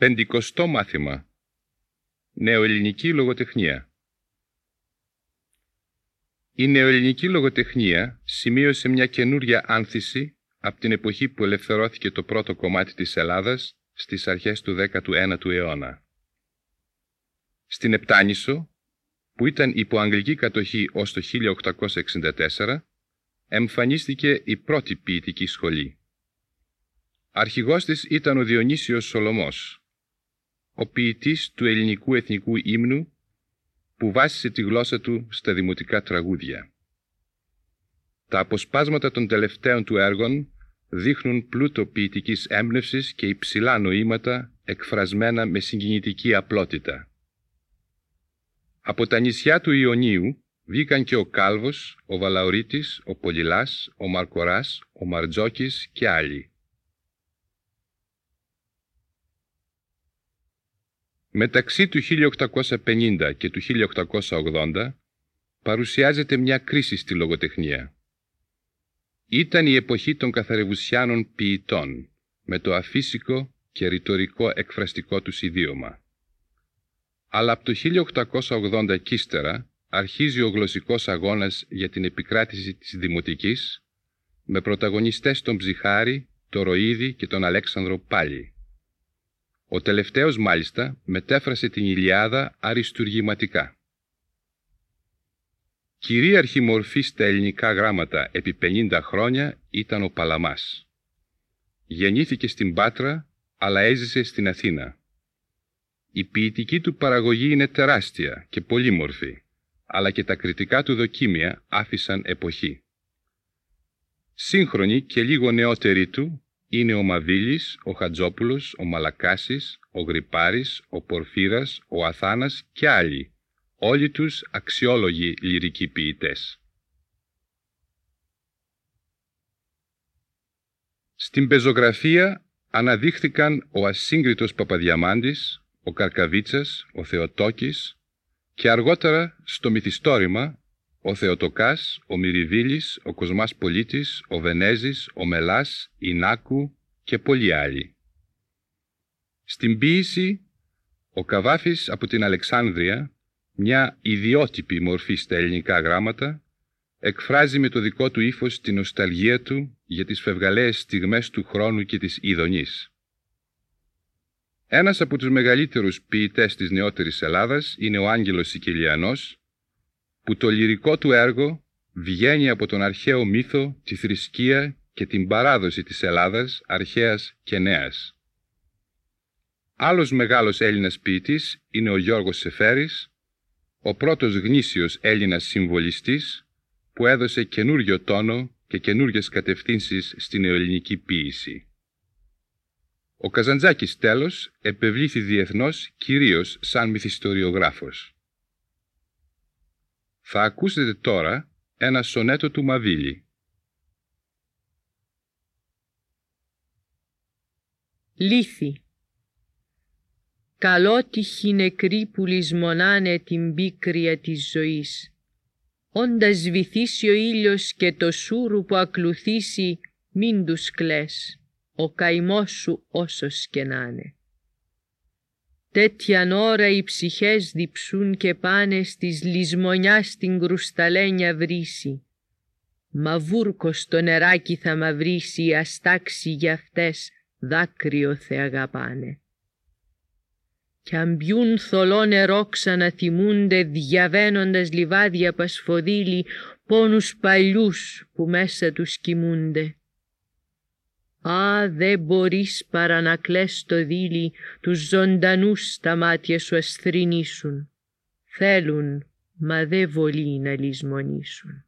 Πεντηκοστό μάθημα. Νεοελληνική λογοτεχνία. Η νεοελληνική λογοτεχνία σημείωσε μια καινούρια άνθηση από την εποχή που ελευθερώθηκε το πρώτο κομμάτι της Ελλάδας στις αρχές του 19ου αιώνα. Στην Επτάνησο, που ήταν υπό αγγλική κατοχή ως το 1864, εμφανίστηκε η πρώτη ποιητική σχολή. Αρχηγός της ήταν ο Διονύσιος Σολομός, ο ποιητής του ελληνικού εθνικού ύμνου που βάσισε τη γλώσσα του στα δημοτικά τραγούδια. Τα αποσπάσματα των τελευταίων του έργων δείχνουν πλούτο ποιητικής έμπνευσης και υψηλά νοήματα εκφρασμένα με συγκινητική απλότητα. Από τα νησιά του Ιωνίου βγήκαν και ο Κάλβος, ο Βαλαωρίτης, ο Πολυλάς, ο Μαρκοράς, ο Μαρτζόκης και άλλοι. Μεταξύ του 1850 και του 1880 παρουσιάζεται μια κρίση στη λογοτεχνία. Ήταν η εποχή των καθαρευουσιάνων ποιητών με το αφύσικο και ρητορικό εκφραστικό τους ιδίωμα. Αλλά από το 1880 και ύστερα αρχίζει ο γλωσσικός αγώνας για την επικράτηση της Δημοτικής με πρωταγωνιστές τον Ψυχάρη, τον Ροίδη και τον Αλέξανδρο Πάλι. Ο τελευταίος μάλιστα μετέφρασε την Ηλιάδα αριστουργηματικά. Κυρίαρχη μορφή στα ελληνικά γράμματα επί 50 χρόνια ήταν ο Παλαμάς. Γεννήθηκε στην Πάτρα, αλλά έζησε στην Αθήνα. Η ποιητική του παραγωγή είναι τεράστια και πολύμορφη, αλλά και τα κριτικά του δοκίμια άφησαν εποχή. Σύγχρονοι και λίγο νεότεροι του είναι ο Μαβίλης, ο Χατζόπουλος, ο Μαλακάσης, ο Γρυπάρης, ο Πορφύρας, ο Αθάνας και άλλοι, όλοι τους αξιόλογοι λυρικοί ποιητές. Στην πεζογραφία αναδείχθηκαν ο ασύγκριτος Παπαδιαμάντης, ο Καρκαβίτσας, ο Θεοτόκης και αργότερα στο μυθιστόρημα ο Θεοτοκάς, ο Μυριβίλης, ο Κοσμάς Πολίτης, ο Βενέζης, ο Μελάς, η Νάκου και πολλοί άλλοι. Στην ποίηση, ο Καβάφης από την Αλεξάνδρεια, μια ιδιότυπη μορφή στα ελληνικά γράμματα, εκφράζει με το δικό του ύφος την νοσταλγία του για τις φευγαλαίες στιγμές του χρόνου και της ειδονής. Ένας από τους μεγαλύτερους ποιητές της νεότερης Ελλάδας είναι ο Άγγελος Σικελιανός, που το λυρικό του έργο βγαίνει από τον αρχαίο μύθο, τη θρησκεία και την παράδοση της Ελλάδας, αρχαίας και νέας. Άλλος μεγάλος Έλληνας ποιητής είναι ο Γιώργος Σεφέρης, ο πρώτος γνήσιος Έλληνας συμβολιστής που έδωσε καινούριο τόνο και καινούριες κατευθύνσεις στην ελληνική ποίηση. Ο Καζαντζάκης τέλος επευλήθη διεθνώς κυρίως σαν μυθιστοριογράφος. Θα ακούσετε τώρα ένα σονέτο του Μαβίλη. Λύθη Καλότυχοι νεκροί που λησμονάνε την πίκρια της ζωής. Όντας βυθίσει ο ήλιος και το σούρου που ακλουθήσει, μην τους κλαις, ο καημός σου όσος και να'ναι. Τέτοιαν ώρα οι ψυχές διψούν και πάνε στις λησμονιάς στην κρουσταλένια βρύση. Μα βούρκος στο νεράκι θα μαυρίσει, αστάξει για αυτές δάκρυο θε αγαπάνε. Κι αν μπιούν θολό νερό ξαναθυμούνται διαβαίνοντας λιβάδια πασφοδίλη πόνους παλιούς που μέσα τους κοιμούνται. Α, δεν μπορείς παρά να κλαις το δίλη, τους ζωντανούς στα μάτια σου ασθρινήσουν. Θέλουν, μα δεν βολεί να λησμονήσουν.